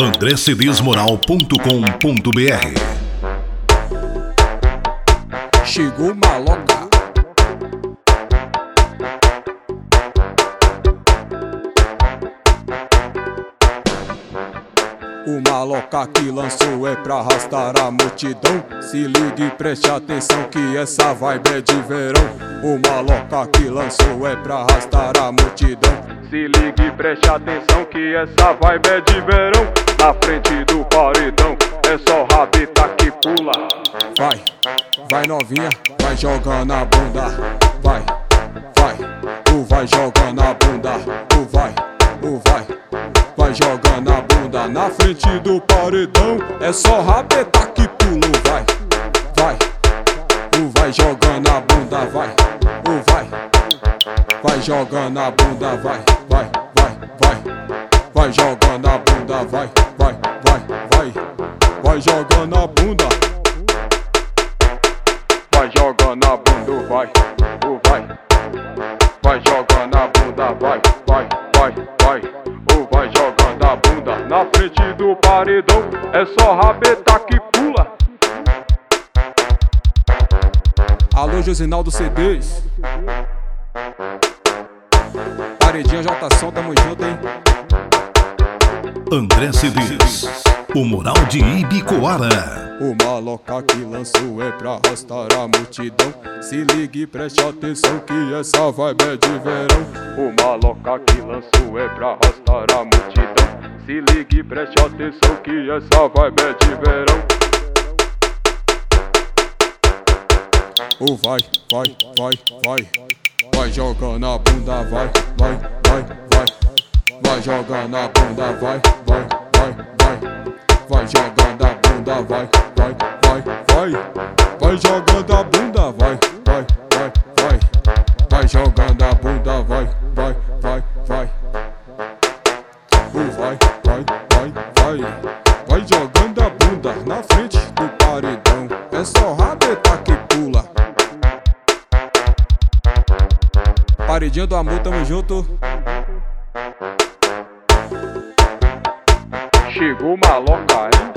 andrecedesmoral.com.br Chegou maloca. O maloca que lançou é pra arrastar a multidão. Se ligue e preste atenção que essa vibe é de verão. O maloca que lançou é pra arrastar a multidão. Se ligue e preste atenção que essa vibe é de verão. Na frente do paredão é só rabeta que pula. Vai, vai novinha, vai jogando a bunda. Vai, vai, tu vai jogando a bunda. Tu vai, tu vai, vai jogando a bunda. Na frente do paredão é só rabeta que pula. Vai, vai, tu vai jogando a bunda. Vai, tu vai, vai jogando a bunda. Vai, vai, vai, vai, vai jogando a bunda. Vai, vai, vai, vai, vai jogando a bunda. Vai jogando a bunda, vai, vai. Vai jogando a bunda, vai, vai, vai, vai. Vai jogando a bunda na frente do paredão. É só rabeta que pula. Alô, Josinaldo CDs. Paredinha J Som, tamo junto, hein? André Cedês, o moral de Ibicoara. O maloca que lançou é pra arrastar a multidão. Se ligue preste atenção que essa vibe é de verão. O maloca que lançou é pra arrastar a multidão. Se ligue preste atenção que essa vibe é de verão. O vai, vai, vai, vai. Vai jogando a bunda, vai, vai, vai, vai. Jogando a bunda, vai, vai, vai, vai. Vai jogando a bunda, vai, vai, vai, vai. Vai jogando a bunda, vai, vai, vai, vai. Vai jogando a bunda, vai, vai, vai, vai. Vai, vai, vai, vai. Vai jogando a bunda na frente do paredão. É só rabeta que pula. Paredinha do amor, tamo junto. Chegou maloca, é?